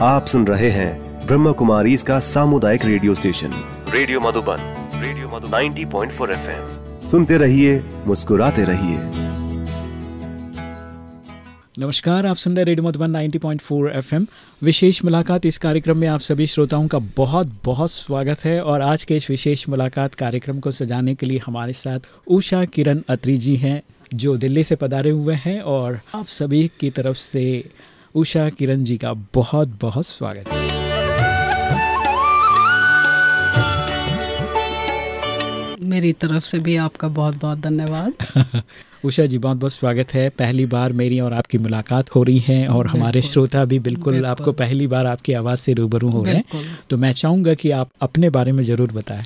आप सुन रहे हैं ब्रह्म कुमारी इसका सामुदायिक radio station. Radio Madhuban radio Madhuban. 90.4 FM. सुनते रहिए, मुस्कुराते रहिए। नमस्कार, आप सुन रहे रेडियो मधुबन 90.4 एफएम। विशेष मुलाकात इस कार्यक्रम में आप सभी श्रोताओं का बहुत बहुत स्वागत है और आज के इस विशेष मुलाकात कार्यक्रम को सजाने के लिए हमारे साथ उषा किरण अत्री जी हैं, जो दिल्ली से पधारे हुए हैं और आप सभी की तरफ़ से उषा किरण जी का बहुत बहुत स्वागत। है मेरी तरफ़ से भी आपका बहुत बहुत धन्यवाद। उषा जी बहुत बहुत स्वागत है। पहली बार मेरी और आपकी मुलाकात हो रही है और हमारे श्रोता भी बिल्कुल, बिल्कुल। आपको पहली बार आपकी आवाज़ से रूबरू हो रहे हैं। तो मैं चाहूँगा कि आप अपने बारे में ज़रूर बताएँ।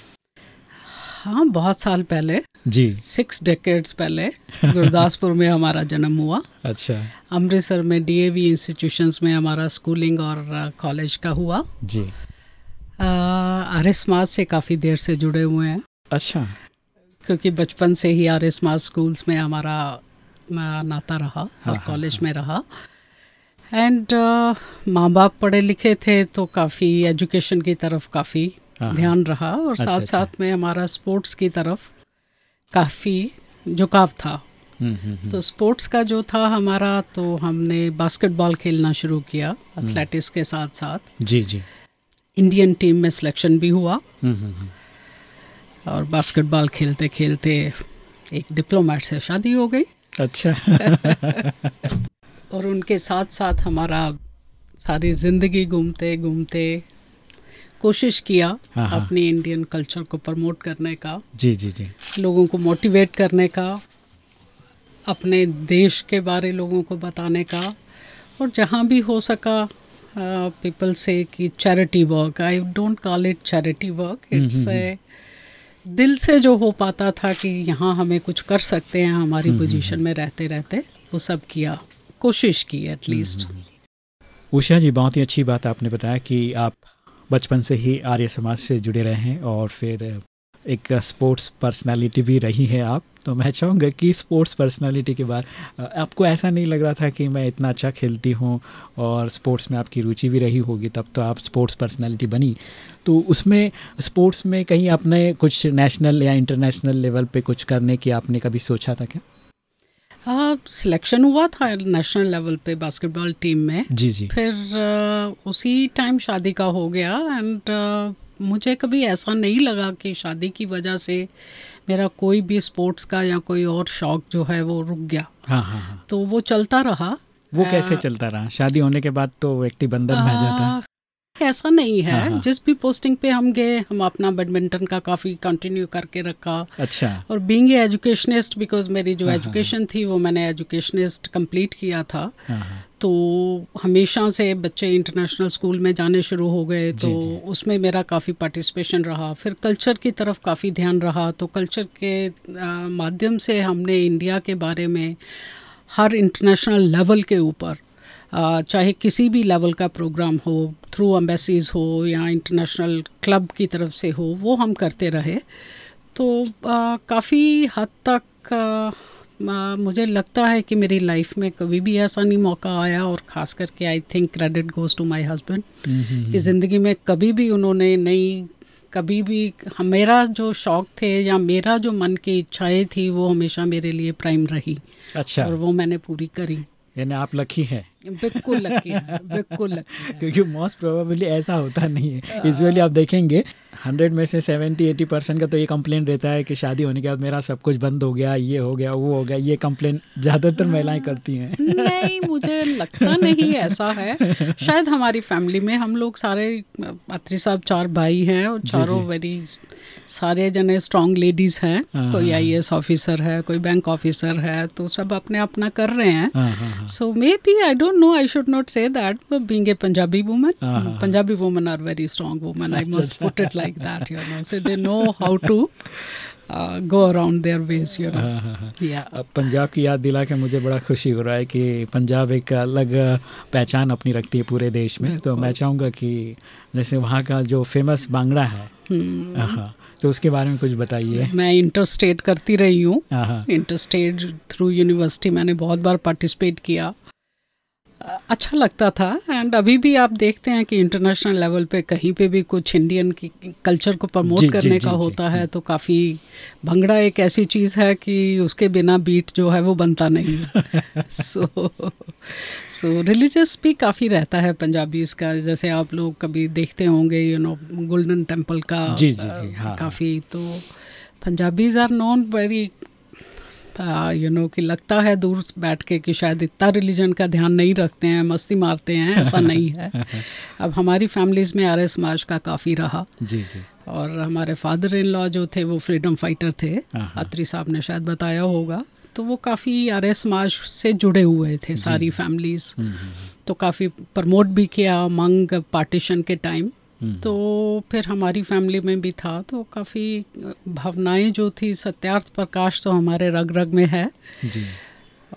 हाँ बहुत साल पहले। जी। सिक्स डेकेड्स पहले गुरदासपुर में हमारा जन्म हुआ। अच्छा। अमृतसर में डीएवी इंस्टीट्यूशंस में हमारा स्कूलिंग और कॉलेज का हुआ। जी। आर्य समाज से काफ़ी देर से जुड़े हुए हैं। अच्छा। क्योंकि बचपन से ही आर्य समाज स्कूल्स में हमारा नाता रहा और हाँ, कॉलेज हाँ, में रहा। एंड uh, माँ बाप पढ़े लिखे थे तो काफ़ी एजुकेशन की तरफ़ काफ़ी हाँ, ध्यान रहा और अच्छा, साथ अच्छा। साथ में हमारा स्पोर्ट्स की तरफ़ काफ़ी झुकाव था। हम्म, हम्म, हम्म। तो स्पोर्ट्स का जो था हमारा तो हमने बास्केटबॉल खेलना शुरू किया एथलेटिक्स के साथ साथ जी जी। इंडियन टीम में सिलेक्शन भी हुआ। और बास्केटबॉल खेलते खेलते एक डिप्लोमेट से शादी हो गई। अच्छा। और उनके साथ साथ हमारा सारी ज़िंदगी घूमते घूमते कोशिश किया हाँ, हाँ। अपनी इंडियन कल्चर को प्रमोट करने का जी जी जी। लोगों को मोटिवेट करने का अपने देश के बारे लोगों को बताने का और जहाँ भी हो सका पीपल से कि charity work I don't call it charity work it's दिल से जो हो पाता था कि यहाँ हमें कुछ कर सकते हैं हमारी पोजीशन हम्म, हम्म, हम्म। में रहते रहते वो सब किया कोशिश की एटलीस्ट उषा जी बहुत ही अच्छी बात आपने बताया कि आप बचपन से ही आर्य समाज से जुड़े रहे हैं और फिर एक स्पोर्ट्स पर्सनालिटी भी रही है आप। तो मैं चाहूँगा कि स्पोर्ट्स पर्सनालिटी के बाद, आपको ऐसा नहीं लग रहा था कि मैं इतना अच्छा खेलती हूँ और स्पोर्ट्स में आपकी रुचि भी रही होगी, तब तो आप स्पोर्ट्स पर्सनालिटी बनी। तो उसमें स्पोर्ट्स में कहीं आपने कुछ नेशनल या इंटरनेशनल लेवल पे कुछ करने की आपने कभी सोचा था क्या? सिलेक्शन हुआ था नेशनल लेवल पे बास्केटबॉल टीम में। जी जी। फिर uh, उसी टाइम शादी का हो गया एंड uh, मुझे कभी ऐसा नहीं लगा कि शादी की वजह से मेरा कोई भी स्पोर्ट्स का या कोई और शौक जो है वो रुक गया। हाँ हाँ हाँ। तो वो चलता रहा। वो कैसे चलता रहा? शादी होने के बाद तो व्यक्ति बंधन में जाता। ऐसा नहीं है। हाँ, हाँ। जिस भी पोस्टिंग पे हम गए हम अपना बैडमिंटन का काफ़ी कंटिन्यू करके रखा। अच्छा। और बीइंग एजुकेशनिस्ट बिकॉज़ मेरी जो एजुकेशन हाँ, थी वो मैंने एजुकेशनिस्ट कंप्लीट किया था। तो हमेशा से बच्चे इंटरनेशनल स्कूल में जाने शुरू हो गए। तो उसमें मेरा काफ़ी पार्टिसिपेशन रहा। फिर कल्चर की तरफ़ काफ़ी ध्यान रहा। तो कल्चर के माध्यम से हमने इंडिया के बारे में हर इंटरनेशनल लेवल के ऊपर चाहे किसी भी लेवल का प्रोग्राम हो थ्रू अम्बेसीज हो या इंटरनेशनल क्लब की तरफ़ से हो वो हम करते रहे। तो काफ़ी हद तक आ, मुझे लगता है कि मेरी लाइफ में कभी भी ऐसा नहीं मौका आया और ख़ास करके I think credit goes to my husband कि ज़िंदगी में कभी भी उन्होंने नहीं कभी भी मेरा जो शौक़ थे या मेरा जो मन की इच्छाएँ थी वो हमेशा मेरे लिए प्राइम रही अच्छा। और वो मैंने पूरी करी। यानी आप लकी हैं। बिल्कुल लकी है बिल्कुल लकी क्योंकि मोस्ट प्रोबेबली ऐसा होता नहीं है। यूजुअली आप देखेंगे हंड्रेड में से सेवेंटी एटी परसेंट का तो ये कंप्लेन रहता है कि शादी होने के बाद मेरा सब कुछ बंद हो गया ये हो गया वो हो गया ये कंप्लेन ज़्यादातर हाँ। महिलाएँ करती हैं। नहीं मुझे लगता नहीं ऐसा है। शायद हमारी फैमिली में हम लोग सारे अत्री साहब चार भाई हैं और चारों वेरी सारे जने स्ट्रॉन्ग लेडीज़ हैं। हाँ, कोई आई हाँ, ऑफिसर है कोई बैंक ऑफिसर है तो सब अपने अपना कर रहे हैं। So maybe I don't know I should not say that being a Punjabi woman Punjabi woman are very strong woman I must put it like that, you know. So they know how to uh, go around their ways, you know. yeah. Punjab की याद दिला के मुझे बड़ा खुशी हो रहा है कि पंजाब एक अलग पहचान अपनी रखती है पूरे देश में। तो मैं चाहूँगा कि जैसे वहाँ का जो फ़ेमस बांगड़ा है हाँ तो उसके बारे में कुछ बताइए। मैं इंटर स्टेट करती रही हूँ। इंटर स्टेट थ्रू यूनिवर्सिटी मैंने बहुत बार पार्टिसिपेट किया। अच्छा लगता था। एंड अभी भी आप देखते हैं कि इंटरनेशनल लेवल पे कहीं पे भी कुछ इंडियन की कल्चर को प्रमोट करने जी, का जी, होता जी, है तो काफ़ी भंगड़ा एक ऐसी चीज़ है कि उसके बिना बीट जो है वो बनता नहीं सो सो रिलीजियस भी काफ़ी रहता है पंजाबीज का। जैसे आप लोग कभी देखते होंगे यू नो गोल्डन टेंपल का जी, जी, जी, हाँ, काफ़ी तो Punjabis are known very you know कि लगता है दूर बैठ के कि शायद इतना रिलीजन का ध्यान नहीं रखते हैं मस्ती मारते हैं ऐसा नहीं है। अब हमारी फैमिलीज़ में आर्य समाज का काफ़ी रहा। जी जी। और हमारे फादर इन लॉ जो थे वो फ्रीडम फाइटर थे। अत्री साहब ने शायद बताया होगा। तो वो काफ़ी आर्य समाज से जुड़े हुए थे सारी फैमिलीज़ हम्म, हम्म, हम्म। तो काफ़ी प्रमोट भी किया मंग पार्टीशन के टाइम। तो फिर हमारी फैमिली में भी था तो काफ़ी भावनाएँ जो थी सत्यार्थ प्रकाश तो हमारे रग रग में है। जी।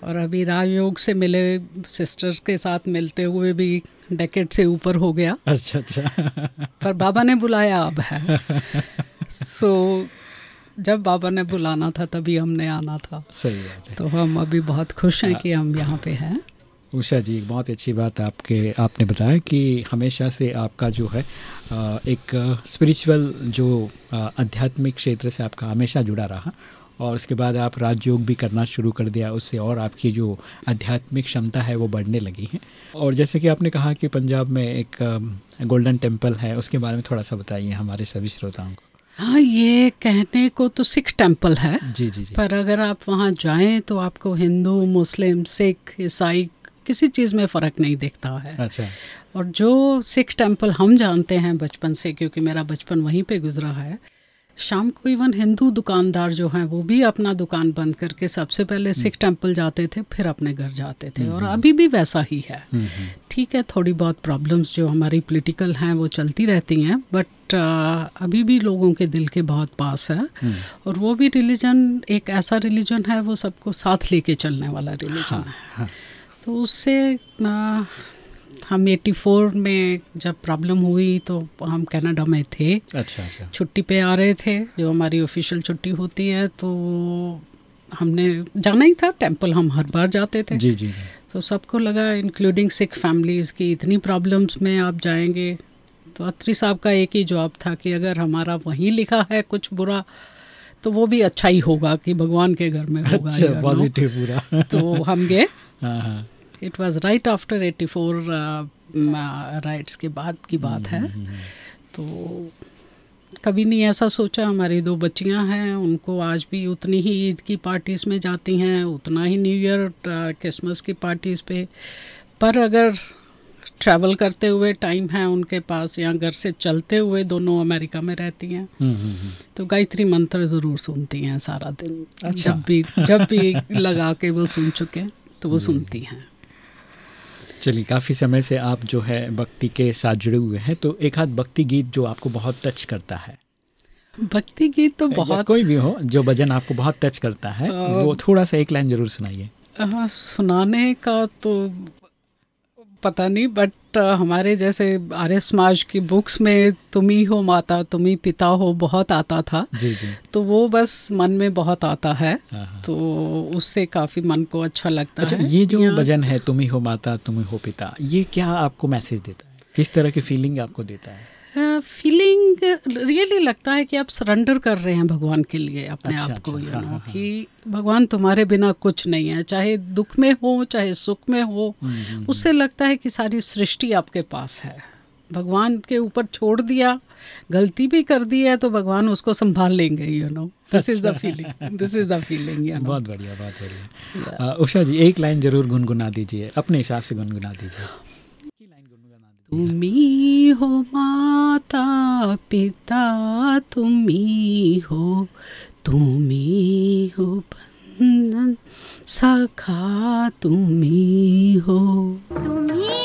और अभी राजयोग से मिले सिस्टर्स के साथ मिलते हुए भी डेकेट से ऊपर हो गया। अच्छा अच्छा। पर बाबा ने बुलाया अब है। सो so, जब बाबा ने बुलाना था तभी हमने आना था। सही है। तो हम अभी बहुत खुश हैं। कि हम यहाँ पे हैं। उषा जी बहुत अच्छी बात आपके आपने बताया कि हमेशा से आपका जो है एक स्पिरिचुअल जो आध्यात्मिक क्षेत्र से आपका हमेशा जुड़ा रहा और उसके बाद आप राजयोग भी करना शुरू कर दिया उससे और आपकी जो आध्यात्मिक क्षमता है वो बढ़ने लगी है। और जैसे कि आपने कहा कि पंजाब में एक गोल्डन टेंपल है उसके बारे में थोड़ा सा बताइए हमारे सभी श्रोताओं को। हाँ ये कहने को तो सिख टेंपल है जी जी जी। पर अगर आप वहाँ जाएँ तो आपको हिंदू मुस्लिम सिख ईसाई किसी चीज़ में फ़र्क नहीं दिखता है। अच्छा। और जो सिख टेंपल हम जानते हैं बचपन से क्योंकि मेरा बचपन वहीं पे गुजरा है शाम को इवन हिंदू दुकानदार जो हैं वो भी अपना दुकान बंद करके सबसे पहले हम्म। सिख टेंपल जाते थे फिर अपने घर जाते थे। और हम्म। अभी भी वैसा ही है। हम्म, ठीक है थोड़ी बहुत प्रॉब्लम्स जो हमारी पॉलिटिकल हैं वो चलती रहती हैं बट अभी भी लोगों के दिल के बहुत पास है। और वो भी रिलीजन एक ऐसा रिलीजन है वो सबको साथ लेके चलने वाला रिलीजन हाँ, है। हाँ. तो उससे आ, हम 84 में जब प्रॉब्लम हुई तो हम कनाडा में थे। अच्छा अच्छा। छुट्टी पे आ रहे थे जो हमारी ऑफिशियल छुट्टी होती है तो हमने जाना ही था। टेंपल हम हर बार जाते थे। जी जी, जी। तो सबको लगा इंक्लूडिंग सिख फैमिलीज़ की इतनी प्रॉब्लम्स में आप जाएँगे। तो अत्री साहब का एक ही जवाब था कि अगर हमारा वहीं लिखा है कुछ बुरा तो वो भी अच्छा ही होगा कि भगवान के घर में होगा अच्छा, पॉजिटिव पूरा तो हम गए। It was right after eighty four riots के बाद की बात है। हम्म। तो कभी नहीं ऐसा सोचा हमारी दो बच्चियाँ हैं उनको आज भी उतनी ही ईद की पार्टीज़ में जाती हैं उतना ही न्यू ईयर क्रिसमस की पार्टीज़ पे। पर अगर ट्रैवल करते हुए टाइम है उनके पास या घर से चलते हुए दोनों अमेरिका में रहती हैं तो गायत्री मंत्र ज़रूर सुनती हैं सारा दिन। अच्छा। जब भी जब भी लगा के वो सुन चुके तो वो सुनती हैं। चलिए काफ़ी समय से आप जो है भक्ति के साथ जुड़े हुए हैं तो एक हाथ भक्ति गीत जो आपको बहुत टच करता है। भक्ति गीत तो बहुत कोई भी हो जो भजन आपको बहुत टच करता है आ, वो थोड़ा सा एक लाइन ज़रूर सुनाइए। हाँ सुनाने का तो पता नहीं बट हमारे जैसे आर्य समाज की बुक्स में तुम ही हो माता तुम ही पिता हो बहुत आता था। जी जी। तो वो बस मन में बहुत आता है। हाँ, हाँ। तो उससे काफ़ी मन को अच्छा लगता अच्छा, है। ये जो भजन है तुम ही हो माता तुम ही हो पिता ये क्या आपको मैसेज देता है? किस तरह की फीलिंग आपको देता है? फीलिंग रियली लगता है कि आप सरेंडर कर रहे हैं भगवान के लिए अपने अच्छा, आप को यू अच्छा, नो हाँ, हाँ, कि भगवान तुम्हारे बिना कुछ नहीं है चाहे दुख में हो चाहे सुख में हो हम्म, हम्म, हम्म। उससे लगता है कि सारी सृष्टि आपके पास है। भगवान के ऊपर छोड़ दिया गलती भी कर दी है तो भगवान उसको संभाल लेंगे you know this is the feeling this is the feeling बहुत बढ़िया बहुत बढ़िया। उषा जी एक लाइन ज़रूर गुनगुना दीजिए अपने हिसाब से गुनगुना दीजिए। तुम्ही हो माता पिता तुम्ही हो तुम्ही हो बंधन सखा तुम्ही हो। तुम्ही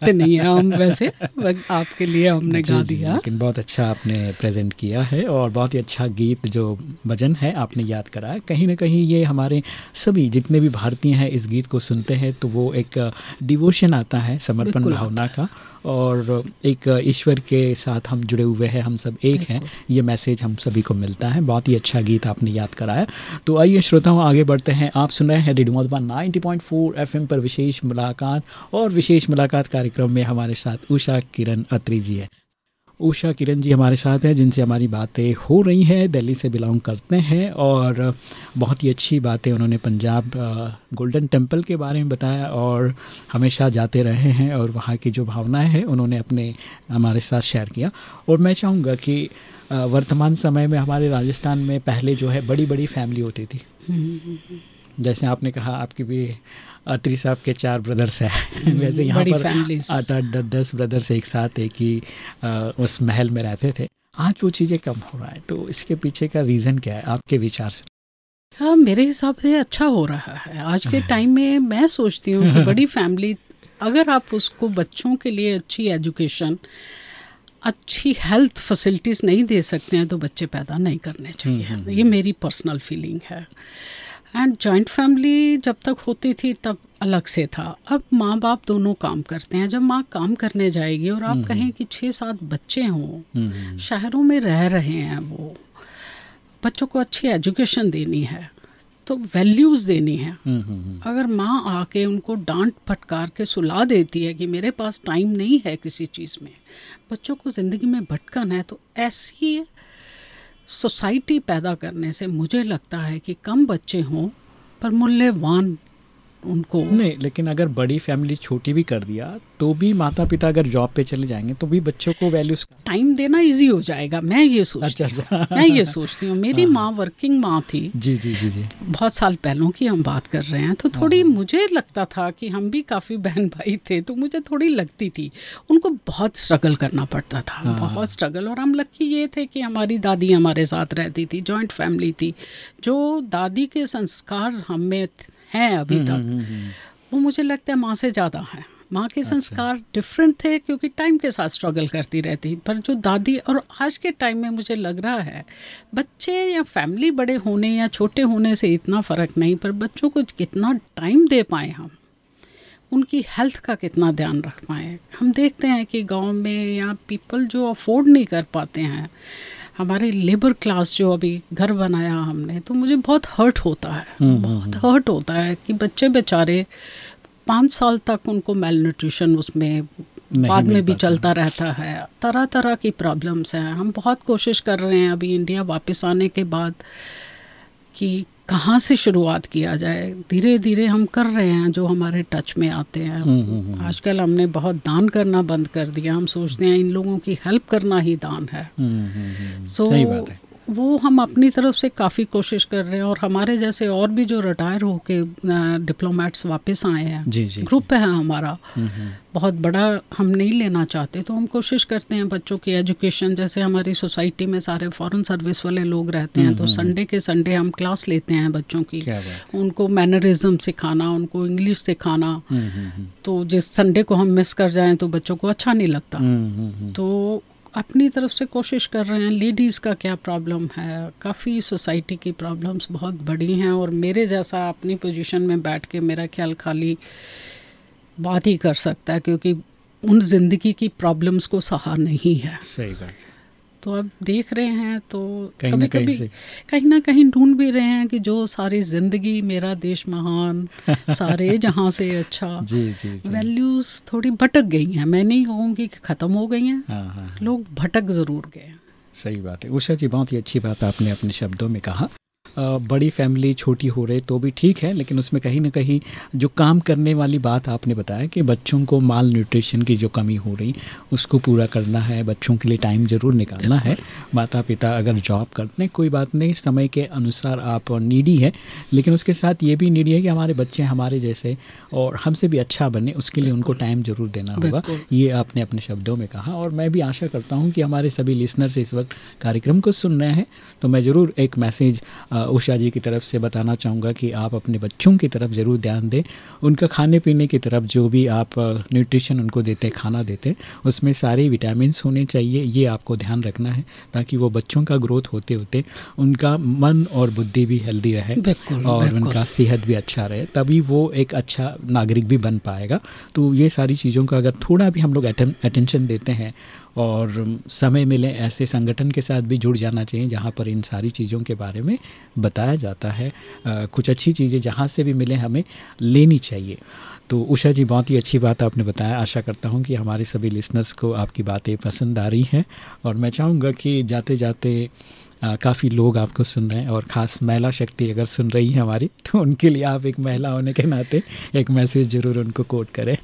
गाते नहीं है हम वैसे आपके लिए हमने गा दिया। लेकिन बहुत अच्छा आपने प्रेजेंट किया है और बहुत ही अच्छा गीत जो भजन है आपने याद कराया। कहीं ना कहीं ये हमारे सभी जितने भी भारतीय हैं इस गीत को सुनते हैं तो वो एक डिवोशन आता है समर्पण भावना का। और एक ईश्वर के साथ हम जुड़े हुए हैं हम सब एक हैं। ये मैसेज हम सभी को मिलता है। बहुत ही अच्छा गीत आपने याद कराया। तो आइए श्रोताओं आगे बढ़ते हैं। आप सुन रहे हैं रेडियो मधुबन 90.4 एफएम पर विशेष मुलाकात और विशेष मुलाकात कार्यक्रम में हमारे साथ उषा किरण अत्री जी है। उषा किरण जी हमारे साथ हैं जिनसे हमारी बातें हो रही हैं दिल्ली से बिलोंग करते हैं और बहुत ही अच्छी बातें उन्होंने पंजाब गोल्डन टेंपल के बारे में बताया और हमेशा जाते रहे हैं और वहाँ की जो भावनाएँ हैं उन्होंने अपने हमारे साथ शेयर किया और मैं चाहूँगा कि वर्तमान समय में हमारे राजस्थान में पहले जो है बड़ी बड़ी फैमिली होती थी हम्म, हम्म, हम्म। जैसे आपने कहा आपकी भी अत्री साहब के चार ब्रदर्स हैं। हम्म, वैसे यहाँ पर आठ आठ दस दस ब्रदर्स एक साथ एक ही उस महल में रहते थे। आज वो चीज़ें कम हो रहा है तो इसके पीछे का रीज़न क्या है? आपके विचार से। हाँ मेरे हिसाब से अच्छा हो रहा है। आज के टाइम में मैं सोचती हूँ कि बड़ी फैमिली अगर आप उसको बच्चों के लिए अच्छी एजुकेशन अच्छी हेल्थ फैसिलिटीज़ नहीं दे सकते हैं तो बच्चे पैदा नहीं करने चाहिए। हम्म, हम्म, ये मेरी पर्सनल फीलिंग है। एंड जॉइंट फैमिली जब तक होती थी तब अलग से था। अब माँ बाप दोनों काम करते हैं। जब माँ काम करने जाएगी और आप हम्म, कहें हम्म। कि छः सात बच्चे हों हम्म, शहरों में रह रहे हैं वो बच्चों को अच्छी एजुकेशन देनी है तो वैल्यूज़ देनी है। अगर माँ आके उनको डांट फटकार के सुला देती है कि मेरे पास टाइम नहीं है किसी चीज़ में बच्चों को ज़िंदगी में भटकन है तो ऐसी सोसाइटी पैदा करने से मुझे लगता है कि कम बच्चे हों पर मूल्यवान उनको नहीं लेकिन अगर बड़ी फैमिली छोटी भी कर दिया तो भी माता पिता अगर जॉब पे चले जाएँगे तो भी बच्चों को वैल्यूज़ टाइम देना इजी हो जाएगा मैं ये सोचती अच्छा, अच्छा। मैं ये सोचती हूँ मेरी हाँ। माँ वर्किंग माँ थी जी जी जी जी बहुत साल पहलों की हम बात कर रहे हैं तो थोड़ी हाँ। मुझे लगता था कि हम भी काफ़ी बहन भाई थे तो मुझे थोड़ी लगती थी उनको बहुत स्ट्रगल करना पड़ता था हाँ। बहुत स्ट्रगल और हम लक्की ये थे कि हमारी दादी हमारे साथ रहती थी जॉइंट फैमिली थी जो दादी के संस्कार हमें हैं अभी हम्म, तक। हम्म, हम्म, वो मुझे लगता है माँ से ज़्यादा है। माँ के अच्छा। संस्कार डिफरेंट थे क्योंकि टाइम के साथ स्ट्रगल करती रहती पर जो दादी और आज के टाइम में मुझे लग रहा है बच्चे या फैमिली बड़े होने या छोटे होने से इतना फ़र्क नहीं पर बच्चों को कितना टाइम दे पाए हम उनकी हेल्थ का कितना ध्यान रख पाए। हम देखते हैं कि गाँव में या पीपल जो अफोर्ड नहीं कर पाते हैं हमारे लेबर क्लास जो अभी घर बनाया हमने तो मुझे बहुत हर्ट होता है। हम्म, हम्म, बहुत हर्ट हम्म। होता है कि बच्चे बेचारे पाँच साल तक उनको मेल न्यूट्रिशन उसमें बाद में भी चलता रहता है। तरह तरह की प्रॉब्लम्स हैं। हम बहुत कोशिश कर रहे हैं अभी इंडिया वापस आने के बाद कि कहाँ से शुरुआत किया जाए? धीरे धीरे हम कर रहे हैं जो हमारे टच में आते हैं। हम्म, हम्म, हम्म। आजकल हमने बहुत दान करना बंद कर दिया। हम सोचते हैं इन लोगों की हेल्प करना ही दान है। सो so, वो हम अपनी तरफ़ से काफ़ी कोशिश कर रहे हैं और हमारे जैसे और भी जो रिटायर होके डिप्लोमेट्स वापस आए हैं। जी जी ग्रुप है हमारा। बहुत बड़ा हम नहीं लेना चाहते तो हम कोशिश करते हैं बच्चों की एजुकेशन जैसे हमारी सोसाइटी में सारे फॉरेन सर्विस वाले लोग रहते हैं तो संडे के संडे हम क्लास लेते हैं बच्चों की। उनको मैनरिज्म सिखाना उनको इंग्लिश सिखाना। हम्म, हम्म, हम्म, तो जिस संडे को हम मिस कर जाएँ तो बच्चों को अच्छा नहीं लगता। हम्म, हम्म, हम्म, तो अपनी तरफ़ से कोशिश कर रहे हैं लेडीज़ का क्या प्रॉब्लम है? काफ़ी सोसाइटी की प्रॉब्लम्स बहुत बड़ी हैं और मेरे जैसा अपनी पोजीशन में बैठ के मेरा ख्याल खाली बात ही कर सकता है, क्योंकि उन ज़िंदगी की प्रॉब्लम्स को सहा नहीं है। सही बात है। तो अब देख रहे हैं तो कहीं कभी कहीं कभी कहीं ना कहीं ढूंढ भी रहे हैं कि जो सारी ज़िंदगी मेरा देश महान सारे जहाँ से अच्छा जी जी जी। वैल्यूज़ थोड़ी भटक गई हैं। मैं नहीं कहूँगी कि ख़त्म हो गई हैं। हाँ हाँ हाँ, लोग भटक ज़रूर गए हैं। सही बात है। उषा जी बहुत ही अच्छी बात आपने अपने शब्दों में कहा। बड़ी फैमिली छोटी हो रही तो भी ठीक है लेकिन उसमें कहीं ना कहीं जो काम करने वाली बात आपने बताया कि बच्चों को माल न्यूट्रिशन की जो कमी हो रही उसको पूरा करना है बच्चों के लिए टाइम ज़रूर निकालना है। माता पिता अगर जॉब करते हैं कोई बात नहीं समय के अनुसार आप नीडी है लेकिन उसके साथ ये भी नीडी है कि हमारे बच्चे हमारे जैसे और हमसे भी अच्छा बने उसके लिए उनको टाइम ज़रूर देना होगा। ये आपने अपने शब्दों में कहा और मैं भी आशा करता हूँ कि हमारे सभी लिसनर्स इस वक्त कार्यक्रम को सुन रहे हैं तो मैं ज़रूर एक मैसेज उषा जी की तरफ़ से बताना चाहूँगा कि आप अपने बच्चों की तरफ़ ज़रूर ध्यान दें उनका खाने पीने की तरफ़ जो भी आप न्यूट्रिशन उनको देते हैं खाना देते हैं उसमें सारे विटामिन्स होने चाहिए ये आपको ध्यान रखना है ताकि वो बच्चों का ग्रोथ होते होते उनका मन और बुद्धि भी हेल्दी रहे बिल्कुल, और बिल्कुल। उनका सेहत भी अच्छा रहे तभी वो एक अच्छा नागरिक भी बन पाएगा तो ये सारी चीज़ों का अगर थोड़ा भी हम लोग अटेंशन देते हैं और समय मिले ऐसे संगठन के साथ भी जुड़ जाना चाहिए जहाँ पर इन सारी चीज़ों के बारे में बताया जाता है। अ, कुछ अच्छी चीज़ें जहाँ से भी मिले हमें लेनी चाहिए। तो उषा जी बहुत ही अच्छी बात आपने बताया। आशा करता हूँ कि हमारे सभी लिसनर्स को आपकी बातें पसंद आ रही हैं और मैं चाहूँगा कि जाते जाते काफ़ी लोग आपको सुन रहे हैं और ख़ास महिला शक्ति अगर सुन रही है हमारी तो उनके लिए आप एक महिला होने के नाते एक मैसेज ज़रूर उनको कोट करें।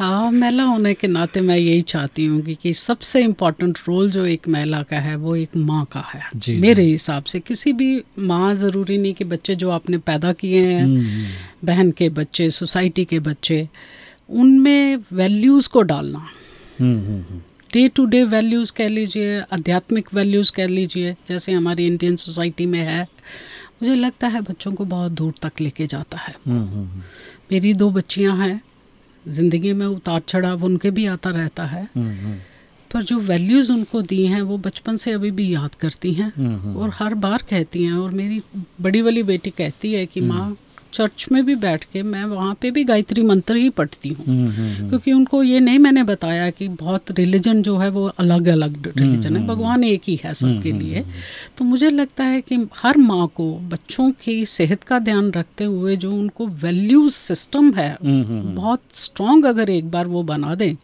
हाँ महिला होने के नाते मैं यही चाहती हूँ कि, कि सबसे इम्पोर्टेंट रोल जो एक महिला का है वो एक माँ का है। जी, मेरे हिसाब से किसी भी माँ ज़रूरी नहीं कि बच्चे जो आपने पैदा किए हैं हम्म, बहन के बच्चे सोसाइटी के बच्चे उनमें वैल्यूज़ को डालना। हम्म, हम्म, हम्म, डे टू डे वैल्यूज़ कह लीजिए आध्यात्मिक वैल्यूज़ कह लीजिए जैसे हमारी इंडियन सोसाइटी में है मुझे लगता है बच्चों को बहुत दूर तक लेके जाता है। हम्म, हम्म, हम्म, मेरी दो बच्चियाँ हैं ज़िंदगी में उतार चढ़ाव उनके भी आता रहता है। हम्म, हम्म, पर जो वैल्यूज़ उनको दी हैं वो बचपन से अभी भी याद करती हैं हम्म, हम्म, और हर बार कहती हैं और मेरी बड़ी वाली बेटी कहती है कि माँ चर्च में भी बैठ के मैं वहाँ पे भी गायत्री मंत्र ही पढ़ती हूँ। हम्म, हम्म, हम्म, क्योंकि उनको ये नहीं मैंने बताया कि बहुत रिलीजन जो है वो अलग अलग रिलीजन है भगवान एक ही है सबके लिए। तो मुझे लगता है कि हर माँ को बच्चों की सेहत का ध्यान रखते हुए जो उनको वैल्यू सिस्टम है बहुत स्ट्रॉन्ग अगर एक बार वो बना दें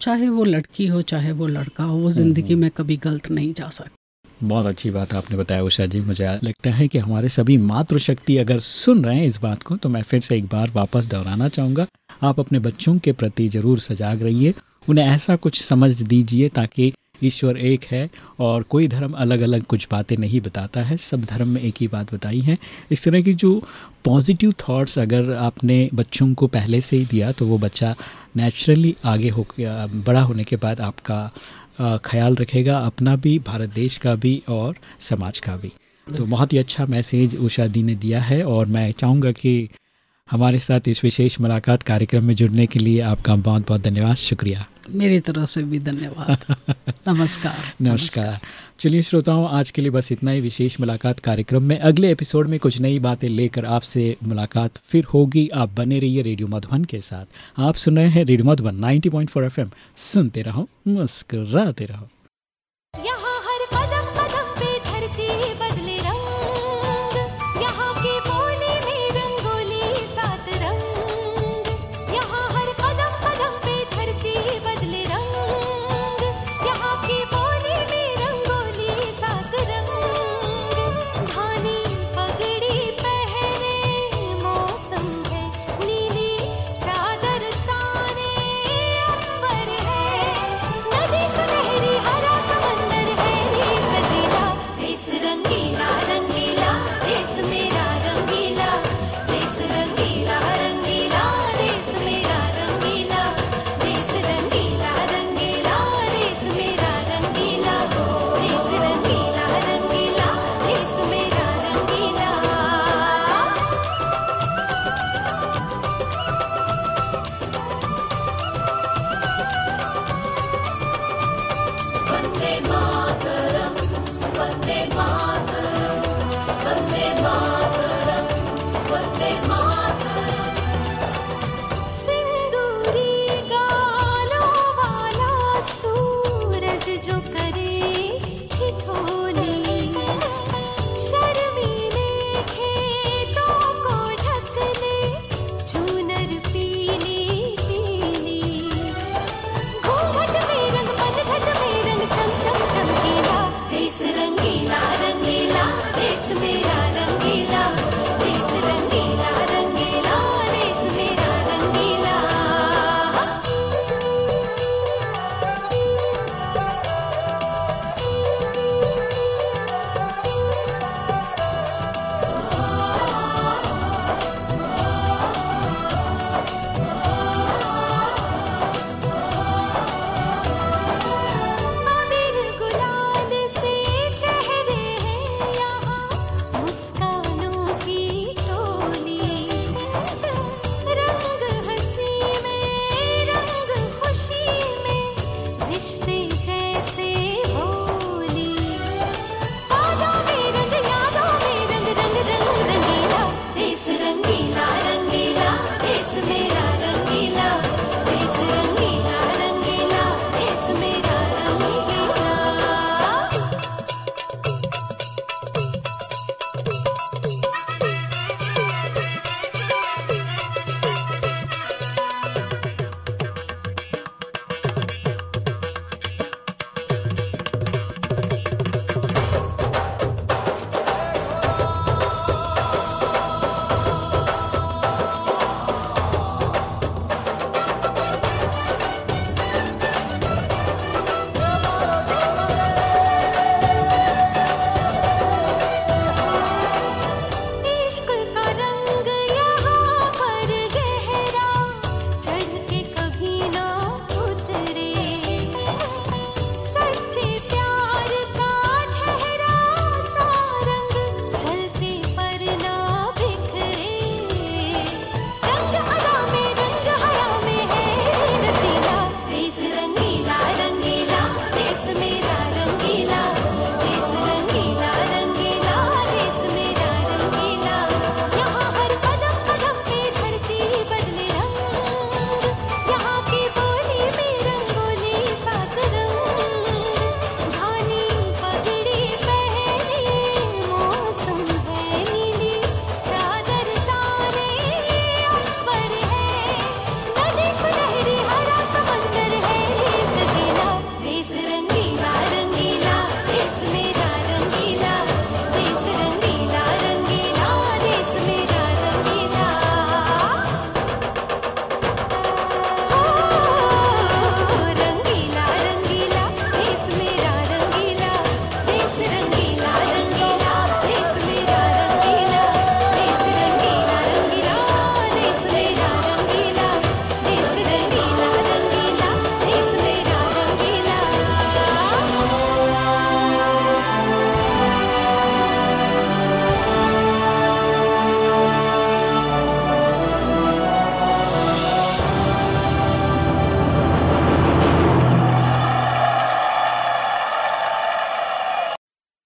चाहे वो लड़की हो चाहे वो लड़का हो वो ज़िंदगी में कभी गलत नहीं जा सकता। बहुत अच्छी बात आपने बताया उषा जी, मुझे लगता है कि हमारे सभी मातृशक्ति अगर सुन रहे हैं इस बात को तो मैं फिर से एक बार वापस दोहराना चाहूँगा। आप अपने बच्चों के प्रति ज़रूर सजाग रहिए, उन्हें ऐसा कुछ समझ दीजिए ताकि ईश्वर एक है और कोई धर्म अलग अलग कुछ बातें नहीं बताता है, सब धर्म में एक ही बात बताई है। इस तरह की जो पॉजिटिव थॉट्स अगर आपने बच्चों को पहले से ही दिया तो वो बच्चा नेचुरली आगे हो बड़ा होने के बाद आपका ख्याल रखेगा, अपना भी, भारत देश का भी और समाज का भी। तो बहुत ही अच्छा मैसेज उषा दी ने दिया है और मैं चाहूँगा कि हमारे साथ इस विशेष मुलाकात कार्यक्रम में जुड़ने के लिए आपका बहुत बहुत धन्यवाद। शुक्रिया। मेरी तरफ़ से भी धन्यवाद। नमस्कार। नमस्कार। चलिए श्रोताओं आज के लिए बस इतना ही। विशेष मुलाकात कार्यक्रम में अगले एपिसोड में कुछ नई बातें लेकर आपसे मुलाकात फिर होगी। आप बने रहिए रेडियो मधुबन के साथ। आप सुन रहे हैं रेडियो मधुबन 90.4 एफएम। सुनते रहो मुस्कुराते रहो। Guatemala.